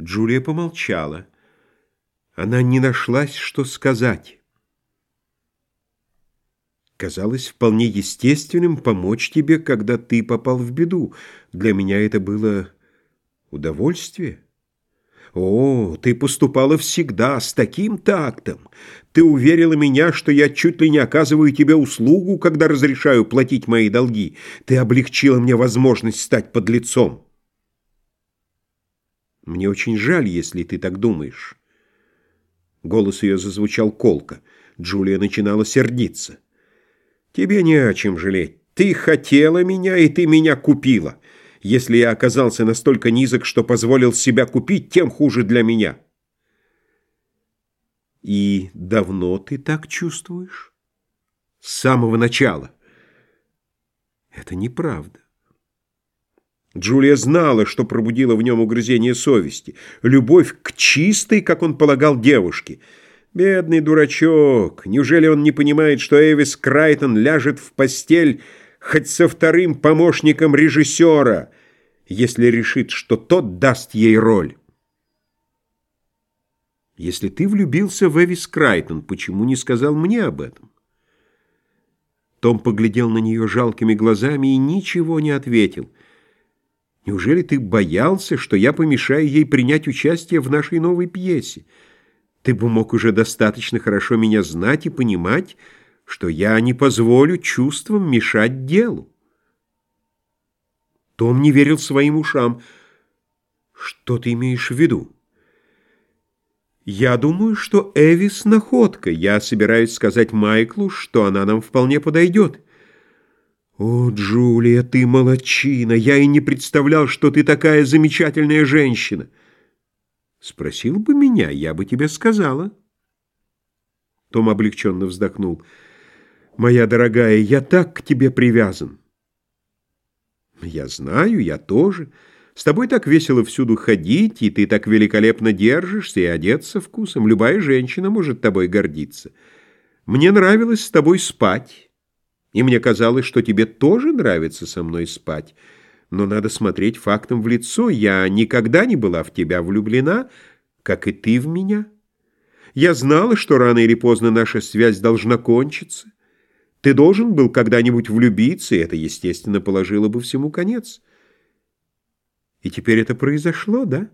Джулия помолчала. Она не нашлась, что сказать. Казалось вполне естественным помочь тебе, когда ты попал в беду. Для меня это было удовольствие. О, ты поступала всегда с таким тактом. Ты уверила меня, что я чуть ли не оказываю тебе услугу, когда разрешаю платить мои долги. Ты облегчила мне возможность стать под лицом. Мне очень жаль, если ты так думаешь. Голос ее зазвучал колко. Джулия начинала сердиться. Тебе не о чем жалеть. Ты хотела меня, и ты меня купила. Если я оказался настолько низок, что позволил себя купить, тем хуже для меня. И давно ты так чувствуешь? С самого начала. Это неправда. Джулия знала, что пробудила в нем угрызение совести, любовь к чистой, как он полагал, девушке. Бедный дурачок! Неужели он не понимает, что Эвис Крайтон ляжет в постель хоть со вторым помощником режиссера, если решит, что тот даст ей роль? Если ты влюбился в Эвис Крайтон, почему не сказал мне об этом? Том поглядел на нее жалкими глазами и ничего не ответил. Неужели ты боялся, что я помешаю ей принять участие в нашей новой пьесе? Ты бы мог уже достаточно хорошо меня знать и понимать, что я не позволю чувствам мешать делу. Том не верил своим ушам. Что ты имеешь в виду? Я думаю, что Эвис — находка. Я собираюсь сказать Майклу, что она нам вполне подойдет. «О, Джулия, ты молодчина! Я и не представлял, что ты такая замечательная женщина!» «Спросил бы меня, я бы тебе сказала». Том облегченно вздохнул. «Моя дорогая, я так к тебе привязан». «Я знаю, я тоже. С тобой так весело всюду ходить, и ты так великолепно держишься и одеться вкусом. Любая женщина может тобой гордиться. Мне нравилось с тобой спать». И мне казалось, что тебе тоже нравится со мной спать. Но надо смотреть фактом в лицо. Я никогда не была в тебя влюблена, как и ты в меня. Я знала, что рано или поздно наша связь должна кончиться. Ты должен был когда-нибудь влюбиться, и это, естественно, положило бы всему конец. И теперь это произошло, да?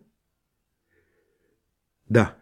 Да.